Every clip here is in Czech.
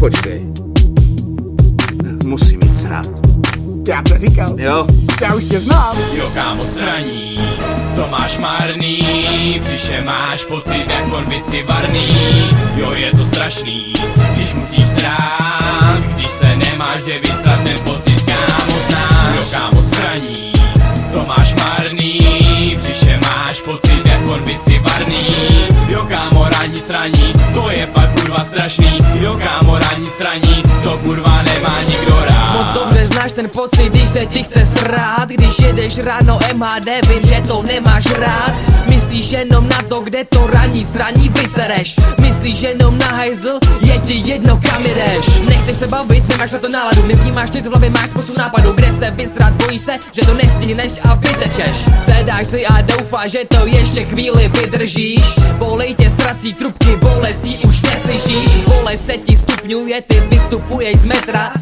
Počkej. Musím jít srát. Já to říkal. Jo. Já už tě znám. Jo, kámo, sraní. To máš marný, přiše máš pocit jak konvici varný. Jo, je to strašný, když musíš srát, když se nemáš kde vysrat, ten pocit kámo znáš. Jo, kámo, sraní. To máš marný, přiše máš pocit jak konvici varný. Jo, kámo, ráni sraní, to je kurva strašný. Jo kámo ranní sraní, to kurva nemá nikdo rád. Moc dobře znáš ten pocit, když se ti chce srát Když jedeš ráno MHD, vím, že to nemáš rád Myslíš jenom na to, kde to raní zraní vysereš? Myslíš jenom na hajzl, je ti jedno kam jdeš Nechceš se bavit, nemáš na to náladu Nevnímáš nic v hlavě, máš spoustu nápadů Kde se vysrat, bojíš se, že to nestihneš a vytečeš. Sedáš si a doufáš, že to ještě chvíli vydržíš. Bolej tě ztrací trubky, bolestí už neslyšíš. Bolest se ti stupňuje, ty vystupuješ z metra.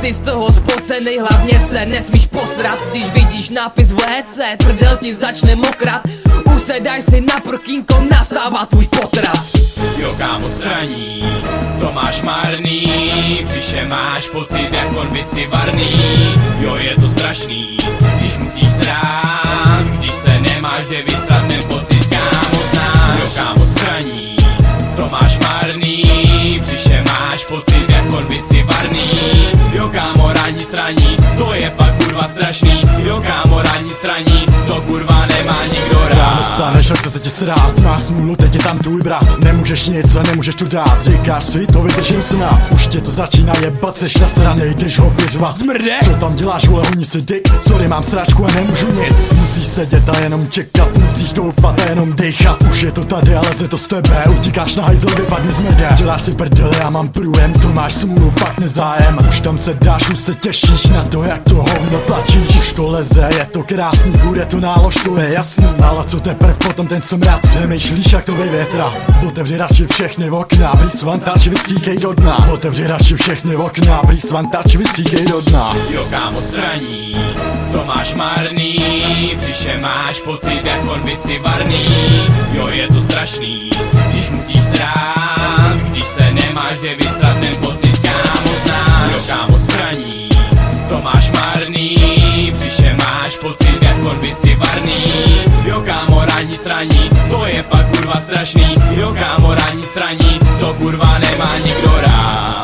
Jsi z toho spocenej, hlavně se nesmíš posrat. Když vidíš nápis WC, prdel ti začne mokrat Usedáš si na prkínko, nastává tvůj potrat. Jo kámo sraní, to máš marný Přiše máš pocit jak konvici varný. Jo je to strašný, když musíš srát Jo kámo ranní sraní, to kurva nemá nikdo Ráno rád. Staneš a chce se ti srát. Máš smůlu, teď je tam tvůj brat. Nemůžeš nic a nemůžeš tu dát. Říkáš si, to vydržím snad. Už tě to začíná jebat, seš nasranej, jdeš ho vyřvat. Zmrde! Co tam děláš, vole, honí si dick Sorry, mám sračku a nemůžu nic. Musíš sedět a jenom čekat Musíš doufat a jenom dechat Už je to tady a leze to z tebe. Utíkáš na hajzel, vypadni z mede Děláš si prdele, já mám průjem To máš smůlu, pak nezájem. Už tam se dáš, už se těšíš na to, jak to hovno tlačíš Už to leze, je to krásný, bude to nálož, to je jasný. Ale co teprv potom ten smrad Přemýšlíš, jak to vyvětrat? Otevři radši všechny okna Brýs vantač, vystíkej do dna. Otevři radši všechny okna Brýs vantač, vystíkej do dna. Jo kámo sraní, to máš marný Přiše máš pocit jak konvici varný Jo je to strašný, když musíš srát Když se nemáš kde vysrat ten pocit kámo znáš. Jo kámo sraní, to máš marný Přiše máš pocit jak konvici varný. Jo kámo ranní sraní, to je fakt kurva strašný. Jo kámo ranní sraní, to kurva nemá nikdo rád